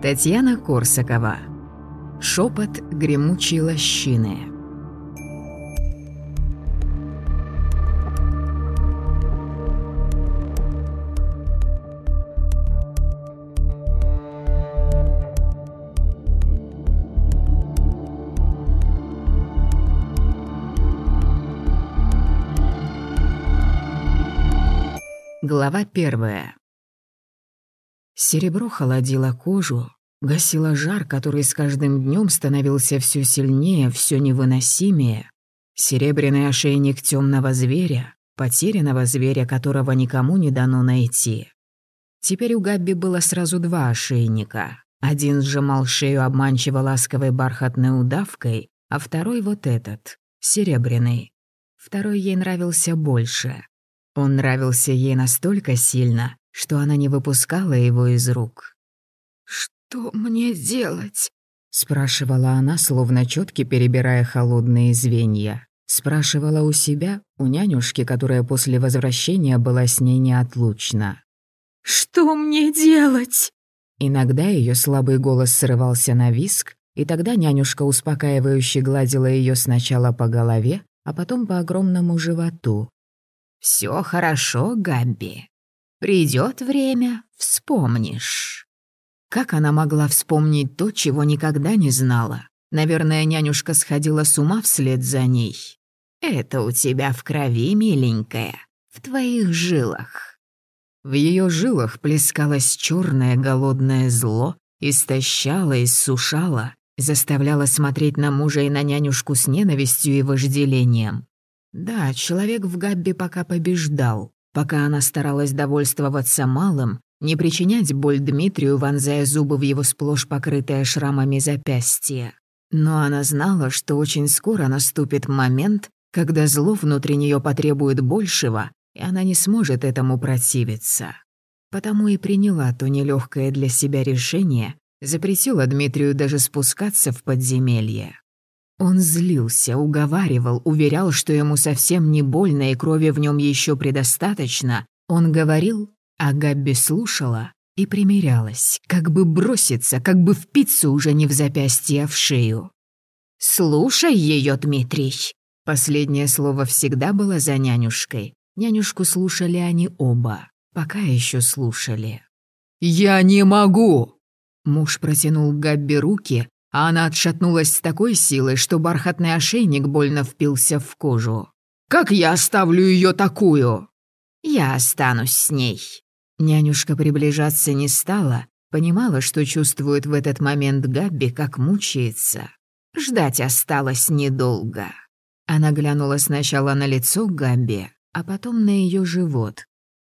Татьяна Корсакова. Шепот гремучей лощины. Глава первая. Серебро холодило кожу, гасило жар, который с каждым днем становился все сильнее, все невыносимее. Серебряный ошейник темного зверя, потерянного зверя, которого никому не дано найти. Теперь у Габби было сразу два ошейника. Один сжимал шею обманчиво ласковой бархатной удавкой, а второй вот этот, серебряный. Второй ей нравился больше. Он нравился ей настолько сильно, что она не выпускала его из рук. «Что мне делать?» — спрашивала она, словно четки перебирая холодные звенья. Спрашивала у себя, у нянюшки, которая после возвращения была с ней неотлучна. «Что мне делать?» Иногда ее слабый голос срывался на виск, и тогда нянюшка успокаивающе гладила ее сначала по голове, а потом по огромному животу. «Все хорошо, Гамби. Придет время, вспомнишь». Как она могла вспомнить то, чего никогда не знала? Наверное, нянюшка сходила с ума вслед за ней. «Это у тебя в крови, миленькая, в твоих жилах». В ее жилах плескалось черное голодное зло, истощало, иссушало, заставляло смотреть на мужа и на нянюшку с ненавистью и вожделением. Да, человек в Габби пока побеждал, пока она старалась довольствоваться малым, не причинять боль Дмитрию, вонзая зубы в его сплошь покрытое шрамами запястье. Но она знала, что очень скоро наступит момент, когда зло внутри нее потребует большего, и она не сможет этому противиться. Потому и приняла то нелегкое для себя решение, запретила Дмитрию даже спускаться в подземелье. Он злился, уговаривал, уверял, что ему совсем не больно и крови в нем еще предостаточно. Он говорил, а Габби слушала и примирялась, как бы броситься, как бы впиться уже не в запястье, а в шею. «Слушай ее, Дмитрий!» Последнее слово всегда было за нянюшкой. Нянюшку слушали они оба, пока еще слушали. «Я не могу!» Муж протянул Габби руки, а она отшатнулась с такой силой, что бархатный ошейник больно впился в кожу. «Как я оставлю ее такую?» «Я останусь с ней». Нянюшка приближаться не стала, понимала, что чувствует в этот момент Габби, как мучается. Ждать осталось недолго. Она глянула сначала на лицо Габби, а потом на ее живот.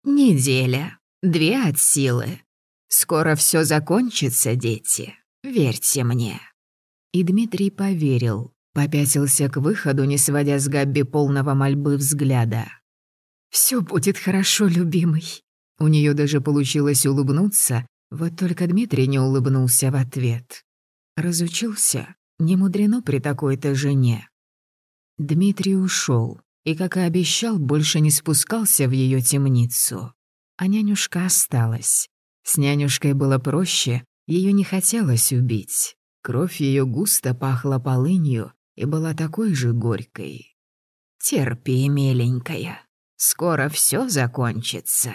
«Неделя. Две от силы. Скоро все закончится, дети. Верьте мне». И Дмитрий поверил, попятился к выходу, не сводя с Габби полного мольбы взгляда. «Все будет хорошо, любимый». У нее даже получилось улыбнуться, вот только Дмитрий не улыбнулся в ответ. Разучился, не мудрено при такой-то жене. Дмитрий ушел и, как и обещал, больше не спускался в ее темницу. А нянюшка осталась. С нянюшкой было проще, ее не хотелось убить. Кровь ее густо пахла полынью и была такой же горькой. «Терпи, миленькая, скоро все закончится».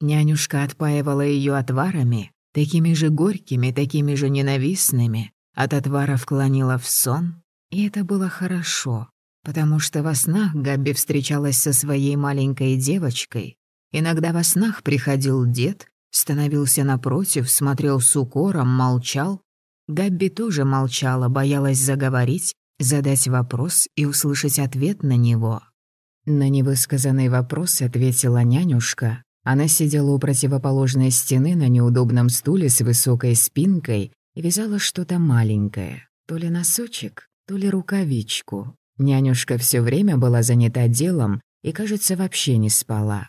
Нянюшка отпаивала ее отварами, такими же горькими, такими же ненавистными, от отваров клонила в сон, и это было хорошо, потому что во снах Габи встречалась со своей маленькой девочкой, иногда во снах приходил дед, Становился напротив, смотрел с укором, молчал. Габби тоже молчала, боялась заговорить, задать вопрос и услышать ответ на него. На невысказанный вопрос ответила нянюшка. Она сидела у противоположной стены на неудобном стуле с высокой спинкой и вязала что-то маленькое. То ли носочек, то ли рукавичку. Нянюшка все время была занята делом и, кажется, вообще не спала.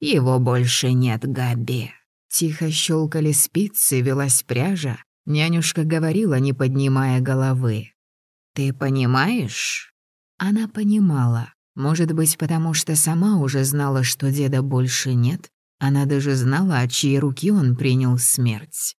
«Его больше нет, Габи», Тихо щелкали спицы, велась пряжа. Нянюшка говорила, не поднимая головы. «Ты понимаешь?» Она понимала. Может быть, потому что сама уже знала, что деда больше нет. Она даже знала, от чьей руки он принял смерть.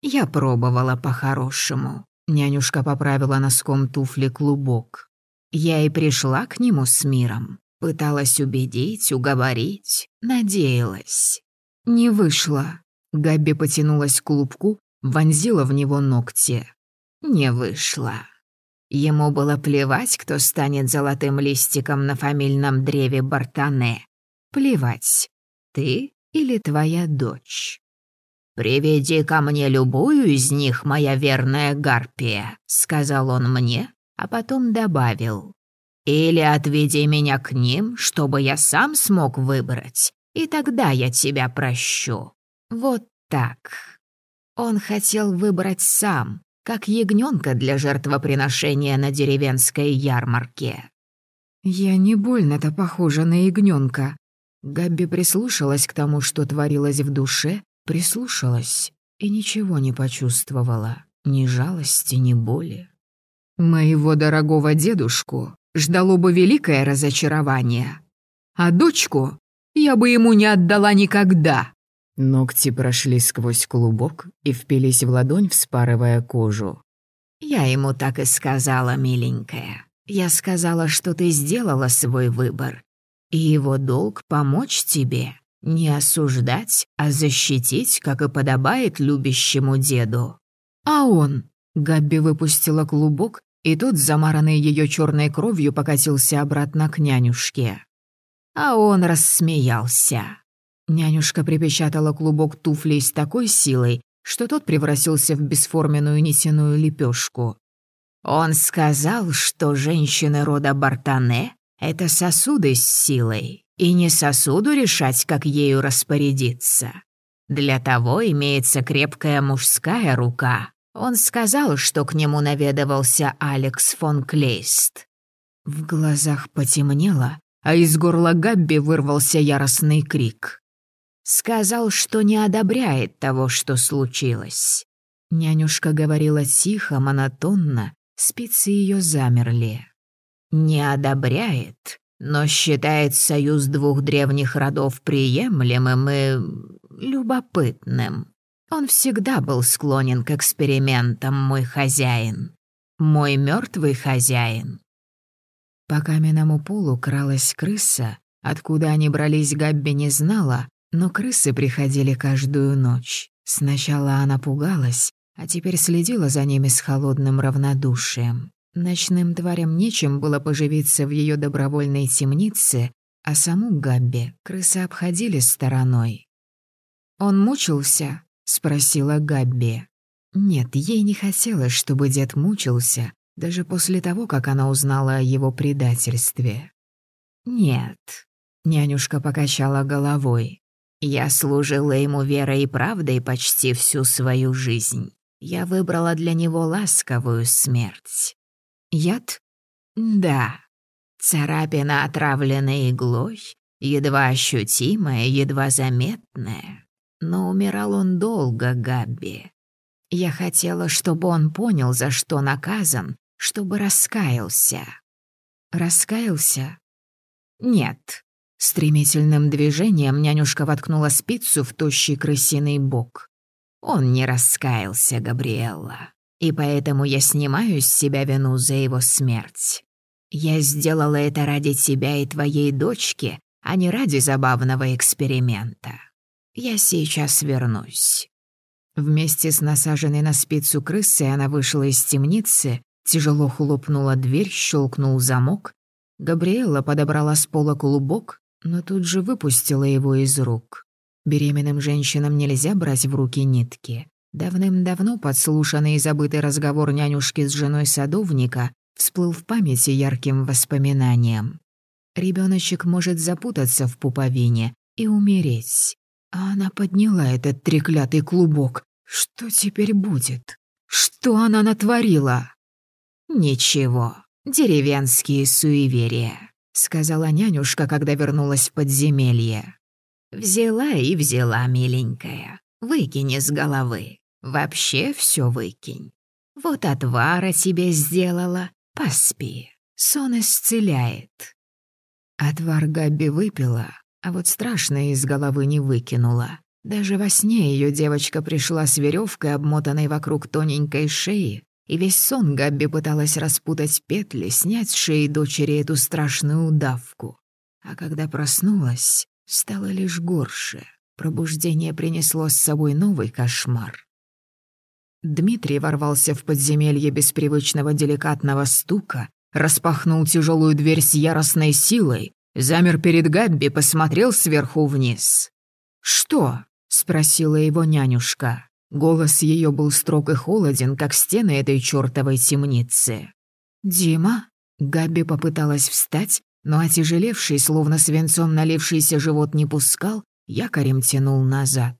Я пробовала по-хорошему. Нянюшка поправила носком туфли клубок. Я и пришла к нему с миром. Пыталась убедить, уговорить, надеялась. Не вышло. Габи потянулась к клубку, вонзила в него ногти. Не вышло. Ему было плевать, кто станет золотым листиком на фамильном древе Бартане. Плевать, ты или твоя дочь. «Приведи ко мне любую из них, моя верная Гарпия», — сказал он мне, а потом добавил. «Или отведи меня к ним, чтобы я сам смог выбрать, и тогда я тебя прощу». Вот так. Он хотел выбрать сам, как ягненка для жертвоприношения на деревенской ярмарке. «Я не больно-то похожа на ягненка. Габби прислушалась к тому, что творилось в душе, прислушалась и ничего не почувствовала, ни жалости, ни боли. Моего дорогого дедушку ждало бы великое разочарование, а дочку я бы ему не отдала никогда. Ногти прошли сквозь клубок и впились в ладонь, вспарывая кожу. «Я ему так и сказала, миленькая. Я сказала, что ты сделала свой выбор, и его долг — помочь тебе, не осуждать, а защитить, как и подобает любящему деду. А он...» Габби выпустила клубок, и тот, замаранный ее черной кровью, покатился обратно к нянюшке. А он рассмеялся. Нянюшка припечатала клубок туфлей с такой силой, что тот превратился в бесформенную нитяную лепешку. Он сказал, что женщины рода Бартане — это сосуды с силой, и не сосуду решать, как ею распорядиться. Для того имеется крепкая мужская рука. Он сказал, что к нему наведывался Алекс фон Клейст. В глазах потемнело, а из горла Габби вырвался яростный крик. Сказал, что не одобряет того, что случилось. Нянюшка говорила тихо, монотонно, спицы ее замерли. Не одобряет, но считает союз двух древних родов приемлемым и любопытным. Он всегда был склонен к экспериментам, мой хозяин. Мой мертвый хозяин. По каменному полу кралась крыса. Откуда они брались, Габби не знала, но крысы приходили каждую ночь. Сначала она пугалась, а теперь следила за ними с холодным равнодушием. Ночным тварям нечем было поживиться в ее добровольной темнице, а саму Габби крысы обходили стороной. «Он мучился?» — спросила Габби. Нет, ей не хотелось, чтобы дед мучился, даже после того, как она узнала о его предательстве. «Нет», — нянюшка покачала головой. Я служила ему верой и правдой почти всю свою жизнь. Я выбрала для него ласковую смерть. Яд? Да. Царапина, отравленная иглой, едва ощутимая, едва заметная. Но умирал он долго, Габби. Я хотела, чтобы он понял, за что наказан, чтобы раскаялся. Раскаялся? Нет, Стремительным движением нянюшка воткнула спицу в тощий крысиный бок. Он не раскаялся, Габриэлла, и поэтому я снимаю с себя вину за его смерть. Я сделала это ради тебя и твоей дочки, а не ради забавного эксперимента. Я сейчас вернусь». Вместе с насаженной на спицу крысой она вышла из темницы, тяжело хлопнула дверь, щелкнул замок. Габриэла подобрала с пола клубок, но тут же выпустила его из рук. Беременным женщинам нельзя брать в руки нитки. Давным-давно подслушанный и забытый разговор нянюшки с женой садовника всплыл в памяти ярким воспоминанием. Ребеночек может запутаться в пуповине и умереть. А она подняла этот треклятый клубок. Что теперь будет? Что она натворила? Ничего, деревенские суеверия. — сказала нянюшка, когда вернулась в подземелье. «Взяла и взяла, миленькая. Выкини с головы. Вообще все выкинь. Вот отвара тебе сделала. Поспи. Сон исцеляет». Отвар Габби выпила, а вот страшное из головы не выкинула. Даже во сне ее девочка пришла с веревкой, обмотанной вокруг тоненькой шеи, и весь сон Габби пыталась распутать петли, снять с шеи дочери эту страшную удавку. А когда проснулась, стало лишь горше. Пробуждение принесло с собой новый кошмар. Дмитрий ворвался в подземелье без привычного деликатного стука, распахнул тяжелую дверь с яростной силой, замер перед Габби, посмотрел сверху вниз. «Что?» — спросила его нянюшка. Голос ее был строг и холоден, как стены этой чертовой темницы. «Дима?» Габби попыталась встать, но отяжелевший, словно свинцом налившийся живот не пускал, якорем тянул назад.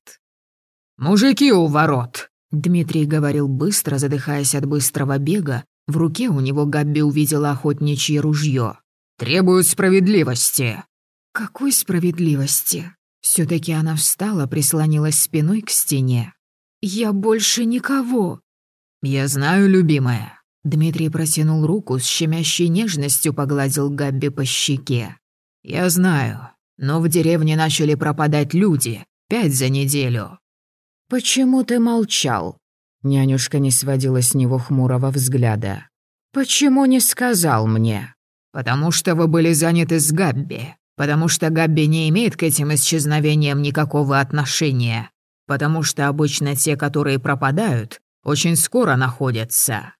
«Мужики у ворот!» Дмитрий говорил быстро, задыхаясь от быстрого бега. В руке у него Габби увидела охотничье ружье. «Требуют справедливости!» «Какой справедливости?» все таки она встала, прислонилась спиной к стене. «Я больше никого!» «Я знаю, любимая». Дмитрий протянул руку, с щемящей нежностью погладил Габби по щеке. «Я знаю, но в деревне начали пропадать люди, пять за неделю. «Почему ты молчал?» Нянюшка не сводила с него хмурого взгляда. «Почему не сказал мне?» «Потому что вы были заняты с Габби. Потому что Габби не имеет к этим исчезновениям никакого отношения. Потому что обычно те, которые пропадают, очень скоро находятся».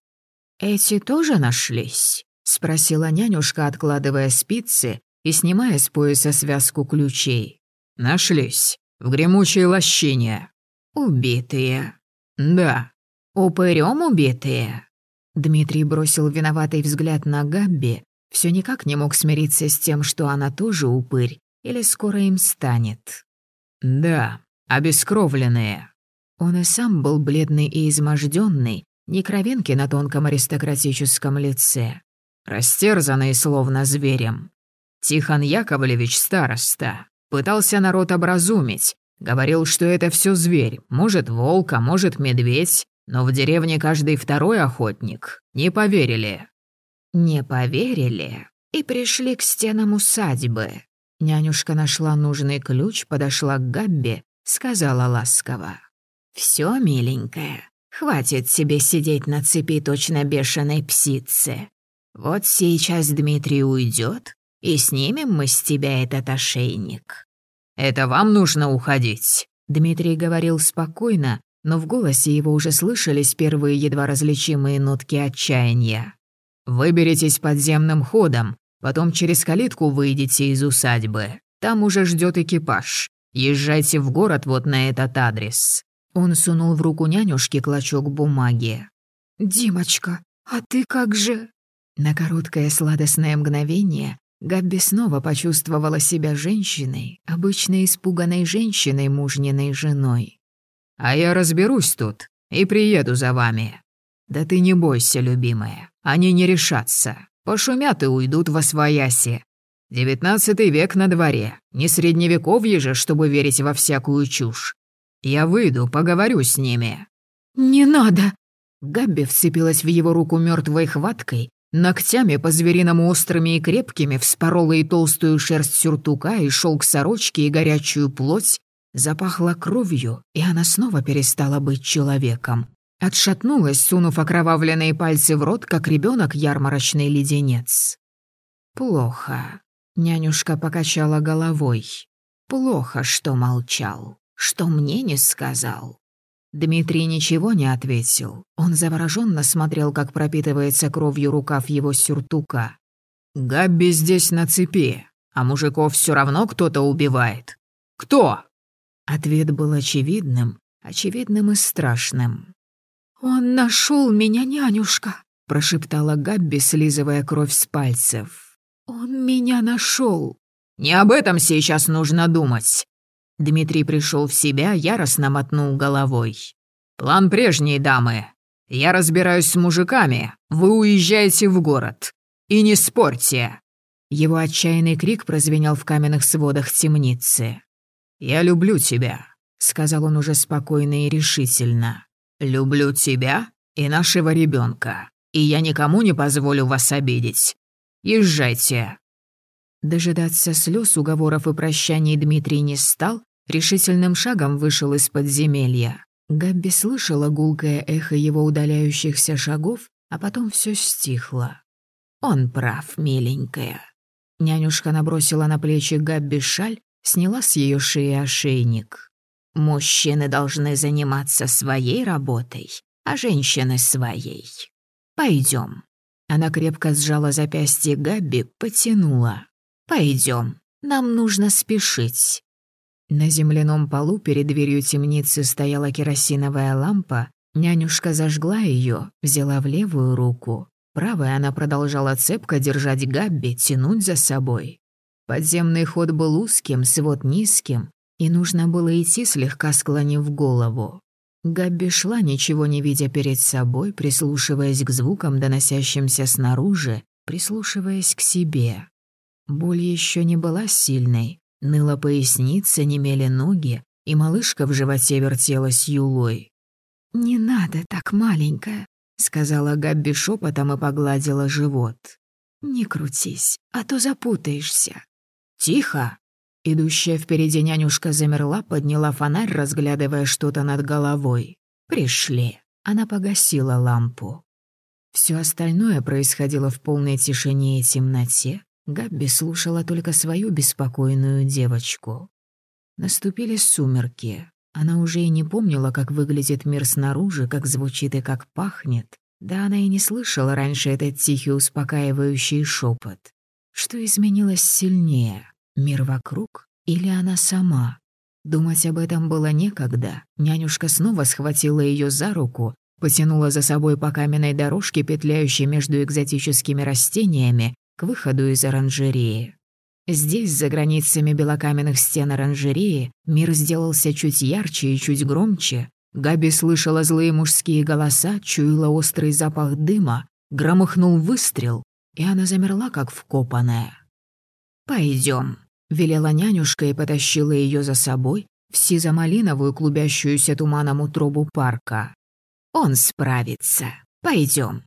«Эти тоже нашлись?» — спросила нянюшка, откладывая спицы и снимая с пояса связку ключей. «Нашлись. В гремучей лощине. «Убитые». «Да». «Упырём убитые?» Дмитрий бросил виноватый взгляд на Габби, все никак не мог смириться с тем, что она тоже упырь, или скоро им станет. «Да, обескровленные». Он и сам был бледный и изможденный, не кровинки на тонком аристократическом лице. Растерзанный словно зверем. Тихон Яковлевич староста пытался народ образумить, Говорил, что это все зверь, может волк, а может медведь, но в деревне каждый второй охотник. Не поверили». «Не поверили и пришли к стенам усадьбы». Нянюшка нашла нужный ключ, подошла к Габбе, сказала ласково. «Всё, миленькая, хватит себе сидеть на цепи точно бешеной псицы. Вот сейчас Дмитрий уйдет, и снимем мы с тебя этот ошейник. «Это вам нужно уходить», — Дмитрий говорил спокойно, но в голосе его уже слышались первые едва различимые нотки отчаяния. «Выберитесь подземным ходом, потом через калитку выйдете из усадьбы. Там уже ждет экипаж. Езжайте в город вот на этот адрес». Он сунул в руку нянюшки клочок бумаги. «Димочка, а ты как же...» На короткое сладостное мгновение Габби снова почувствовала себя женщиной, обычно испуганной женщиной, мужниной женой. «А я разберусь тут и приеду за вами». «Да ты не бойся, любимая, они не решатся. Пошумят и уйдут во свояси. Девятнадцатый век на дворе, не средневековье же, чтобы верить во всякую чушь. Я выйду, поговорю с ними». «Не надо!» Габби вцепилась в его руку мертвой хваткой, Ногтями по-звериному острыми и крепкими вспорола и толстую шерсть сюртука, и шелк сорочки, и горячую плоть. Запахло кровью, и она снова перестала быть человеком. Отшатнулась, сунув окровавленные пальцы в рот, как ребенок ярмарочный леденец. «Плохо», — нянюшка покачала головой. «Плохо, что молчал, что мне не сказал. Дмитрий ничего не ответил. Он завороженно смотрел, как пропитывается кровью рукав его сюртука. «Габби здесь на цепи, а мужиков все равно кто-то убивает. Кто?» Ответ был очевидным, очевидным и страшным. «Он нашел меня, нянюшка», — прошептала Габби, слизывая кровь с пальцев. «Он меня нашел. «Не об этом сейчас нужно думать. Дмитрий пришел в себя, яростно мотнул головой. «План прежней дамы. Я разбираюсь с мужиками, вы уезжаете в город. И не спорьте!» Его отчаянный крик прозвенел в каменных сводах темницы. «Я люблю тебя», — сказал он уже спокойно и решительно. «Люблю тебя и нашего ребенка, и я никому не позволю вас обидеть. Езжайте». Дожидаться слез, уговоров и прощаний Дмитрий не стал, решительным шагом вышел из подземелья. Габби слышала гулкое эхо его удаляющихся шагов, а потом все стихло. «Он прав, миленькая». Нянюшка набросила на плечи Габби шаль, сняла с ее шеи ошейник. «Мужчины должны заниматься своей работой, а женщины — своей. Пойдем. Она крепко сжала запястье Габби, потянула. «Пойдем, нам нужно спешить». На земляном полу перед дверью темницы стояла керосиновая лампа. Нянюшка зажгла ее, взяла в левую руку. Правой она продолжала цепко держать Габби, тянуть за собой. Подземный ход был узким, свод низким, и нужно было идти, слегка склонив голову. Габби шла, ничего не видя перед собой, прислушиваясь к звукам, доносящимся снаружи, прислушиваясь к себе. Боль еще не была сильной, ныла поясница, немели ноги, и малышка в животе вертелась юлой. «Не надо так, маленькая», — сказала Габби шепотом и погладила живот. «Не крутись, а то запутаешься». «Тихо!» Идущая впереди нянюшка замерла, подняла фонарь, разглядывая что-то над головой. «Пришли». Она погасила лампу. Все остальное происходило в полной тишине и темноте. Габби слушала только свою беспокойную девочку. Наступили сумерки. Она уже и не помнила, как выглядит мир снаружи, как звучит и как пахнет. Да она и не слышала раньше этот тихий успокаивающий шепот. Что изменилось сильнее? Мир вокруг или она сама? Думать об этом было некогда. Нянюшка снова схватила ее за руку, потянула за собой по каменной дорожке, петляющей между экзотическими растениями, к выходу из оранжереи. Здесь, за границами белокаменных стен оранжереи, мир сделался чуть ярче и чуть громче. Габи слышала злые мужские голоса, чуяла острый запах дыма, громыхнул выстрел, и она замерла, как вкопанная. Пойдем, велела нянюшка и потащила ее за собой в сизо-малиновую клубящуюся туманом утробу парка. «Он справится. Пойдем.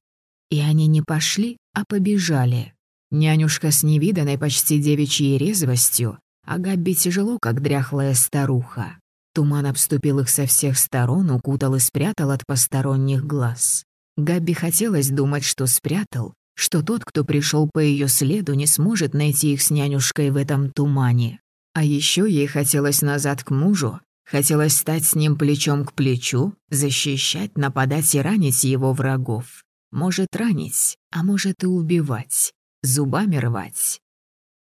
И они не пошли, а побежали. Нянюшка с невиданной почти девичьей резвостью, а Габби тяжело, как дряхлая старуха. Туман обступил их со всех сторон, укутал и спрятал от посторонних глаз. Габби хотелось думать, что спрятал, что тот, кто пришел по ее следу, не сможет найти их с нянюшкой в этом тумане. А еще ей хотелось назад к мужу, хотелось стать с ним плечом к плечу, защищать, нападать и ранить его врагов. Может ранить, а может и убивать, зубами рвать.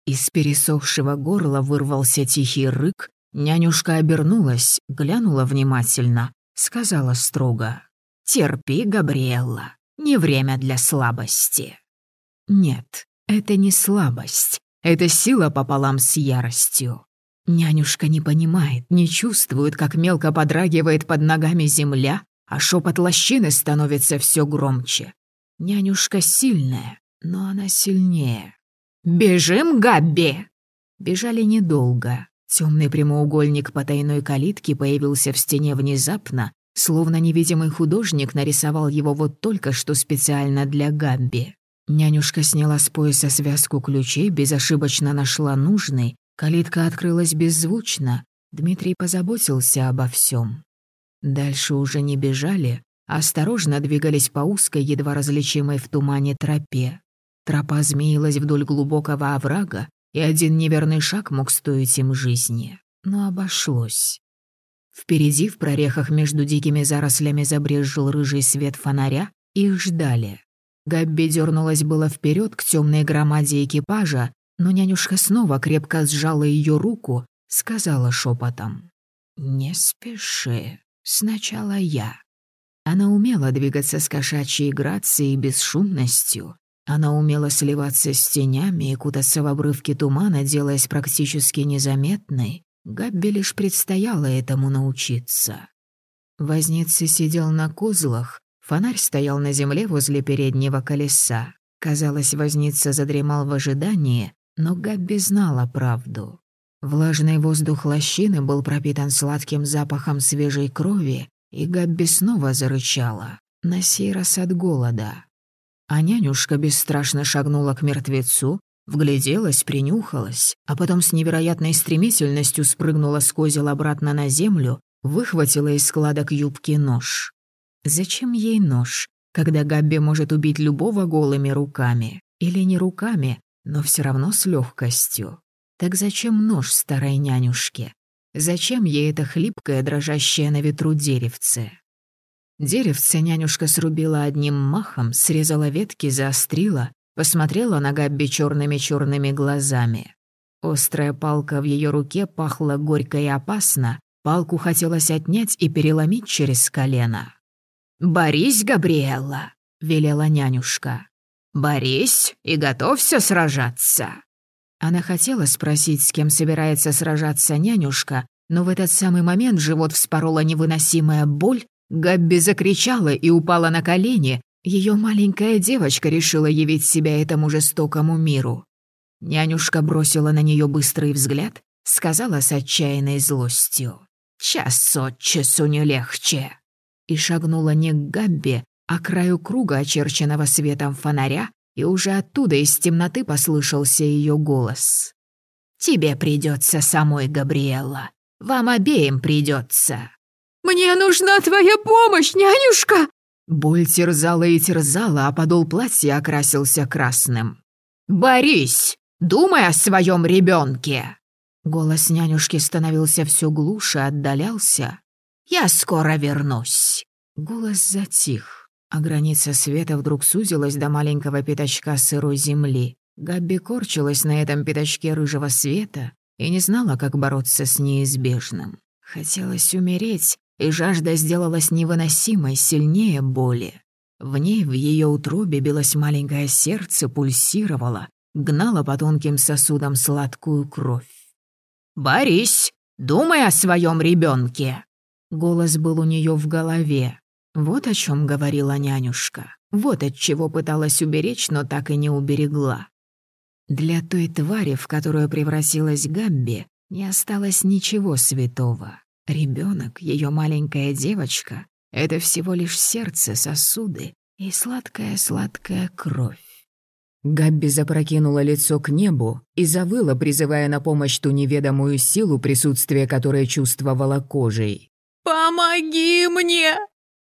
Из пересохшего горла вырвался тихий рык, нянюшка обернулась, глянула внимательно, сказала строго. «Терпи, Габриэлла, не время для слабости. Нет, это не слабость. Это сила пополам с яростью. Нянюшка не понимает, не чувствует, как мелко подрагивает под ногами земля, а шепот лощины становится все громче. Нянюшка сильная, но она сильнее. «Бежим, Габби!» Бежали недолго. Темный прямоугольник потайной калитки появился в стене внезапно, Словно невидимый художник нарисовал его вот только что специально для Гамби. Нянюшка сняла с пояса связку ключей, безошибочно нашла нужный, калитка открылась беззвучно. Дмитрий позаботился обо всем. Дальше уже не бежали, а осторожно двигались по узкой, едва различимой в тумане тропе. Тропа змеилась вдоль глубокого оврага, и один неверный шаг мог стоить им жизни. Но обошлось. Впереди, в прорехах между дикими зарослями, забрезжил рыжий свет фонаря, их ждали. Габби дернулась было вперед к темной громаде экипажа, но нянюшка снова крепко сжала ее руку, сказала шепотом: «Не спеши, сначала я». Она умела двигаться с кошачьей грацией и бесшумностью. Она умела сливаться с тенями и кутаться в обрывки тумана, делаясь практически незаметной. Габби лишь предстояло этому научиться. Возница сидел на козлах, фонарь стоял на земле возле переднего колеса. Казалось, возница задремал в ожидании, но Габби знала правду. Влажный воздух лощины был пропитан сладким запахом свежей крови, и Габби снова зарычала, на сей раз от голода. А нянюшка бесстрашно шагнула к мертвецу, Вгляделась, принюхалась, а потом с невероятной стремительностью спрыгнула с козел обратно на землю, выхватила из складок юбки нож. Зачем ей нож, когда Габби может убить любого голыми руками? Или не руками, но все равно с легкостью? Так зачем нож старой нянюшке? Зачем ей это хлипкое, дрожащее на ветру деревце? Деревце нянюшка срубила одним махом, срезала ветки, заострила, посмотрела на Габби черными черными глазами. Острая палка в ее руке пахла горько и опасно, палку хотелось отнять и переломить через колено. «Борись, Габриэлла!» — велела нянюшка. «Борись и готовься сражаться!» Она хотела спросить, с кем собирается сражаться нянюшка, но в этот самый момент живот вспорола невыносимая боль, Габби закричала и упала на колени, ее маленькая девочка решила явить себя этому жестокому миру. Нянюшка бросила на нее быстрый взгляд, сказала с отчаянной злостью. «Час от часу не легче!» И шагнула не к Габби, а к краю круга, очерченного светом фонаря, и уже оттуда из темноты послышался ее голос. «Тебе придется самой, Габриэлла. Вам обеим придется. «Мне нужна твоя помощь, нянюшка!» Боль терзала и терзала, а подол платья окрасился красным. «Борись! Думай о своем ребенке!» Голос нянюшки становился все глуше, отдалялся. «Я скоро вернусь!» Голос затих, а граница света вдруг сузилась до маленького пятачка сырой земли. Габби корчилась на этом пятачке рыжего света и не знала, как бороться с неизбежным. Хотелось умереть, и жажда сделалась невыносимой, сильнее боли. В ней, в ее утробе, билось маленькое сердце, пульсировало, гнало по тонким сосудам сладкую кровь. «Борись! Думай о своем ребенке!» Голос был у нее в голове. Вот о чем говорила нянюшка. Вот от чего пыталась уберечь, но так и не уберегла. Для той твари, в которую превратилась Габби, не осталось ничего святого. Ребенок, ее маленькая девочка — это всего лишь сердце, сосуды и сладкая-сладкая кровь. Габби запрокинула лицо к небу и завыла, призывая на помощь ту неведомую силу, присутствие которой чувствовала кожей. «Помоги мне!»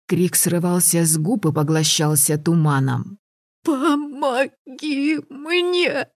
Крик срывался с губ и поглощался туманом. «Помоги мне!»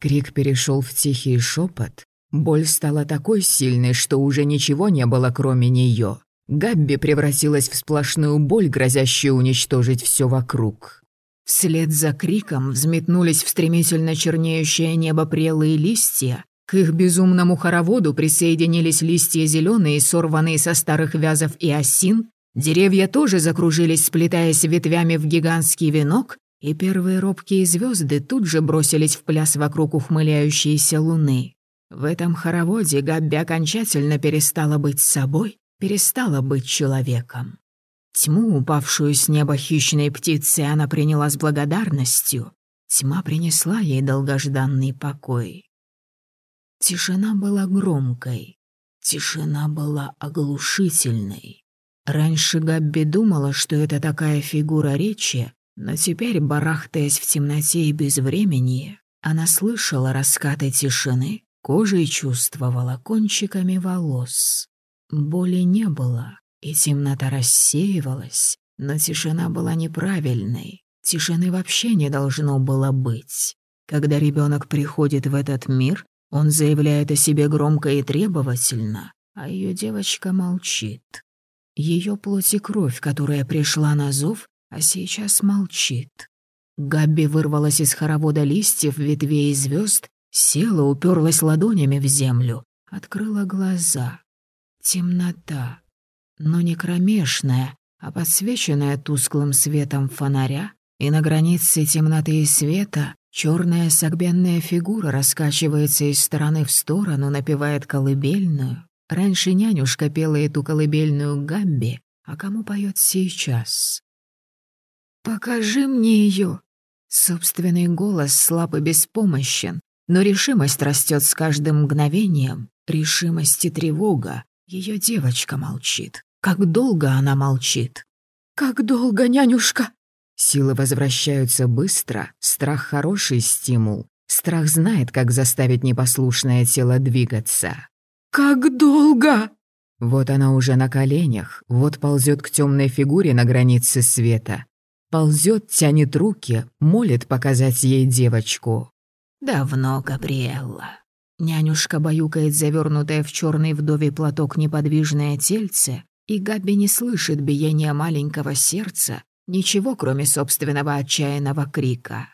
Крик перешел в тихий шепот, Боль стала такой сильной, что уже ничего не было, кроме нее. Габби превратилась в сплошную боль, грозящую уничтожить все вокруг. Вслед за криком взметнулись в стремительно чернеющее небо прелые листья. К их безумному хороводу присоединились листья зеленые, сорванные со старых вязов и осин. Деревья тоже закружились, сплетаясь ветвями в гигантский венок, и первые робкие звезды тут же бросились в пляс вокруг ухмыляющейся луны. В этом хороводе Габби окончательно перестала быть собой, перестала быть человеком. Тьму, упавшую с неба хищной птицей, она приняла с благодарностью. Тьма принесла ей долгожданный покой. Тишина была громкой, тишина была оглушительной. Раньше Габби думала, что это такая фигура речи, но теперь, барахтаясь в темноте и безвременье, она слышала раскаты тишины, Кожей чувствовала кончиками волос. Боли не было, и темнота рассеивалась, но тишина была неправильной. Тишины вообще не должно было быть. Когда ребенок приходит в этот мир, он заявляет о себе громко и требовательно, а ее девочка молчит. Ее плоть и кровь, которая пришла на зов, а сейчас молчит. Габби вырвалась из хоровода листьев, ветвей и звезд Села, уперлась ладонями в землю, открыла глаза. Темнота, но не кромешная, а подсвеченная тусклым светом фонаря, и на границе темноты и света черная согбенная фигура раскачивается из стороны в сторону, напевает колыбельную. Раньше нянюшка пела эту колыбельную Гамби, а кому поет сейчас? «Покажи мне ее!» Собственный голос слаб и беспомощен, но решимость растет с каждым мгновением, решимость и тревога. Ее девочка молчит. Как долго она молчит? «Как долго, нянюшка?» Силы возвращаются быстро, страх — хороший стимул. Страх знает, как заставить непослушное тело двигаться. «Как долго?» Вот она уже на коленях, вот ползет к темной фигуре на границе света. Ползет, тянет руки, молит показать ей девочку. «Давно, Габриэлла». Нянюшка баюкает завернутое в черный вдовий платок неподвижное тельце, и Габи не слышит биения маленького сердца, ничего, кроме собственного отчаянного крика.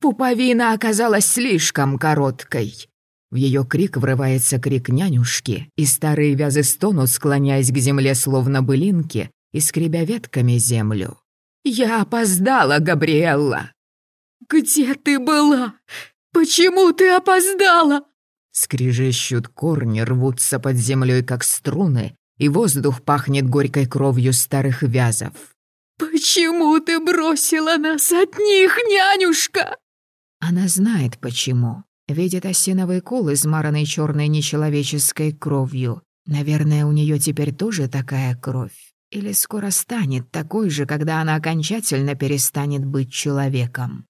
Пуповина оказалась слишком короткой. В ее крик врывается крик нянюшки, и старые вязы стонут, склоняясь к земле словно былинки и скребя ветками землю. «Я опоздала, Габриэлла!» «Где ты была? Почему ты опоздала?» Скрежещут корни, рвутся под землей, как струны, и воздух пахнет горькой кровью старых вязов. «Почему ты бросила нас от них, нянюшка?» Она знает почему. Видит осиновый кол, измаранный черной нечеловеческой кровью. Наверное, у нее теперь тоже такая кровь. Или скоро станет такой же, когда она окончательно перестанет быть человеком.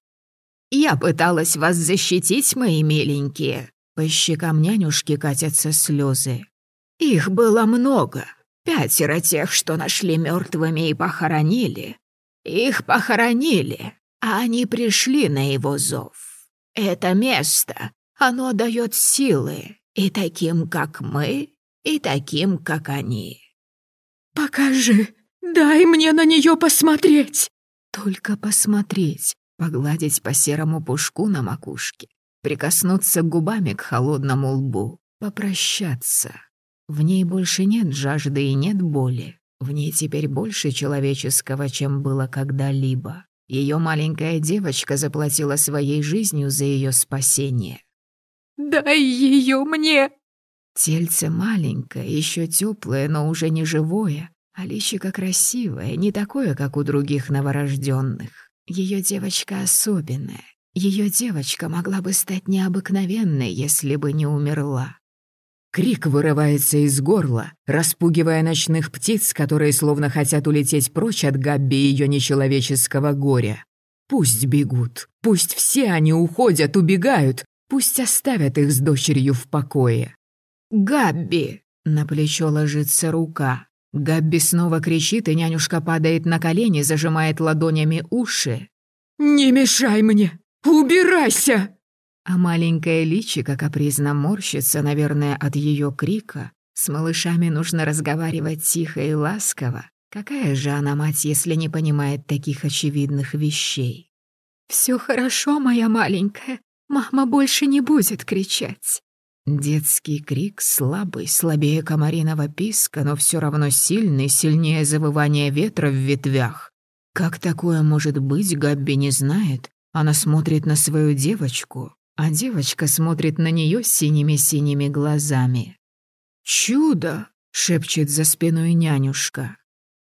«Я пыталась вас защитить, мои миленькие». По щекам нянюшки катятся слезы. «Их было много. Пятеро тех, что нашли мертвыми и похоронили. Их похоронили, а они пришли на его зов. Это место, оно дает силы и таким, как мы, и таким, как они. Покажи, дай мне на нее посмотреть. Только посмотреть, погладить по серому пушку на макушке, прикоснуться губами к холодному лбу, попрощаться. В ней больше нет жажды и нет боли. В ней теперь больше человеческого, чем было когда-либо. Ее маленькая девочка заплатила своей жизнью за ее спасение. «Дай ее мне!» Тельце маленькое, еще теплое, но уже не живое, а личико красивое, не такое, как у других новорожденных. Ее девочка особенная. Ее девочка могла бы стать необыкновенной, если бы не умерла. Крик вырывается из горла, распугивая ночных птиц, которые словно хотят улететь прочь от Габби и ее нечеловеческого горя. Пусть бегут, пусть все они уходят, убегают, пусть оставят их с дочерью в покое. «Габби!» — на плечо ложится рука. Габби снова кричит, и нянюшка падает на колени, зажимает ладонями уши. «Не мешай мне! Убирайся!» А маленькое личико капризно морщится, наверное, от ее крика. С малышами нужно разговаривать тихо и ласково. Какая же она мать, если не понимает таких очевидных вещей? Все хорошо, моя маленькая. Мама больше не будет кричать». Детский крик слабый, слабее комариного писка, но все равно сильный, сильнее завывания ветра в ветвях. Как такое может быть, Габби не знает. Она смотрит на свою девочку, а девочка смотрит на нее синими-синими глазами. «Чудо!» — шепчет за спиной нянюшка.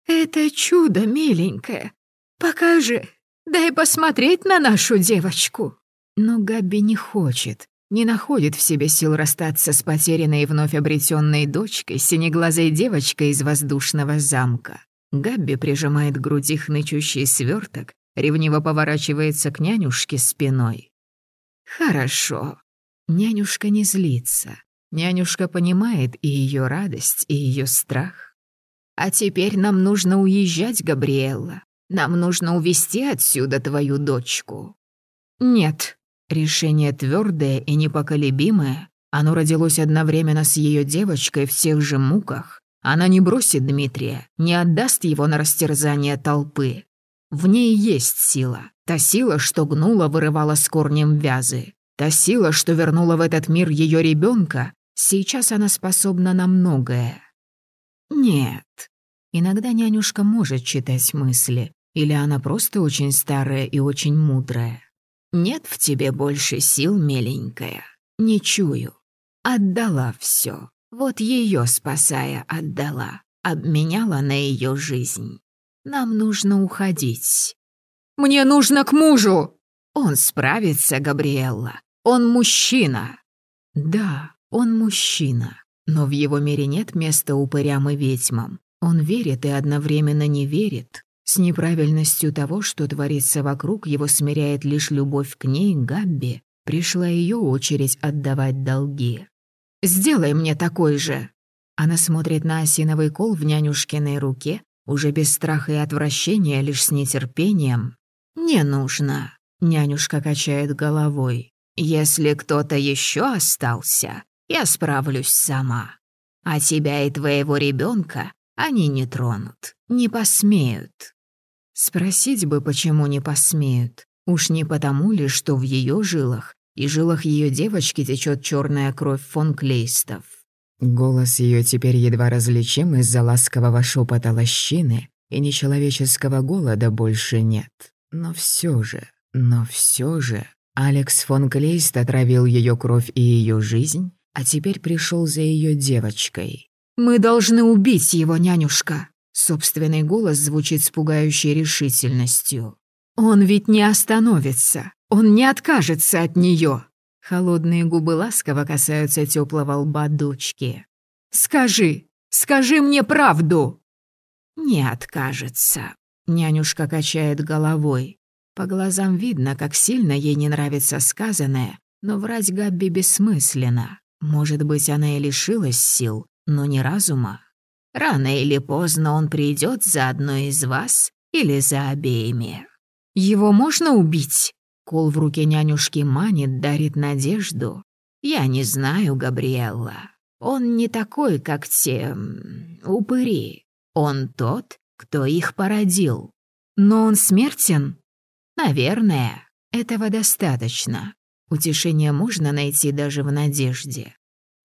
«Это чудо, миленькая. Покажи, дай посмотреть на нашу девочку». Но Габи не хочет, не находит в себе сил расстаться с потерянной и вновь обретенной дочкой, синеглазой девочкой из воздушного замка. Габби прижимает к груди хнычущий сверток, ревниво поворачивается к нянюшке спиной. Хорошо. Нянюшка не злится. Нянюшка понимает и ее радость, и ее страх. А теперь нам нужно уезжать, Габриэлла. Нам нужно увезти отсюда твою дочку. Нет. Решение твердое и непоколебимое. Оно родилось одновременно с ее девочкой в тех же муках. Она не бросит Дмитрия, не отдаст его на растерзание толпы. В ней есть сила. Та сила, что гнула, вырывала с корнем вязы. Та сила, что вернула в этот мир ее ребенка, сейчас она способна на многое. Нет. Иногда нянюшка может читать мысли, или она просто очень старая и очень мудрая. Нет в тебе больше сил, миленькая. Не чую. Отдала все. Вот ее спасая отдала. Обменяла на ее жизнь. Нам нужно уходить. Мне нужно к мужу. Он справится, Габриэлла. Он мужчина. Да, он мужчина. Но в его мире нет места упырям и ведьмам. Он верит и одновременно не верит. С неправильностью того, что творится вокруг, его смиряет лишь любовь к ней, Габби. Пришла ее очередь отдавать долги. «Сделай мне такой же!» Она смотрит на осиновый кол в нянюшкиной руке, уже без страха и отвращения, лишь с нетерпением. «Не нужно», — нянюшка качает головой. «Если кто-то еще остался, я справлюсь сама. А тебя и твоего ребенка они не тронут, не посмеют». Спросить бы, почему не посмеют. Уж не потому ли, что в ее жилах и жилах ее девочки течет черная кровь фон Клейстов. Голос ее теперь едва различим из-за ласкового шепота лощины, и нечеловеческого голода больше нет. Но все же, но все же, Алекс фон Клейст отравил ее кровь и ее жизнь, а теперь пришел за ее девочкой. «Мы должны убить его, нянюшка!» Собственный голос звучит с пугающей решительностью. Он ведь не остановится, он не откажется от нее. Холодные губы ласково касаются теплого лба дочки. «Скажи, скажи мне правду!» «Не откажется», — нянюшка качает головой. По глазам видно, как сильно ей не нравится сказанное, но врать Габби бессмысленно. Может быть, она и лишилась сил, но не разума. Рано или поздно он придет за одной из вас или за обеими. «Его можно убить?» Кол в руке нянюшки манит, дарит надежду. «Я не знаю, Габриэлла. Он не такой, как те... упыри. Он тот, кто их породил. Но он смертен?» «Наверное. Этого достаточно. Утешение можно найти даже в надежде.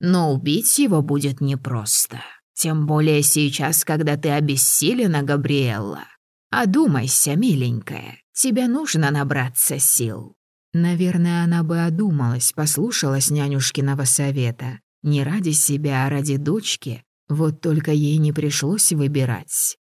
Но убить его будет непросто. Тем более сейчас, когда ты обессилена, Габриэлла. Одумайся, миленькая. Тебе нужно набраться сил». Наверное, она бы одумалась, послушалась нянюшкиного совета. Не ради себя, а ради дочки. Вот только ей не пришлось выбирать.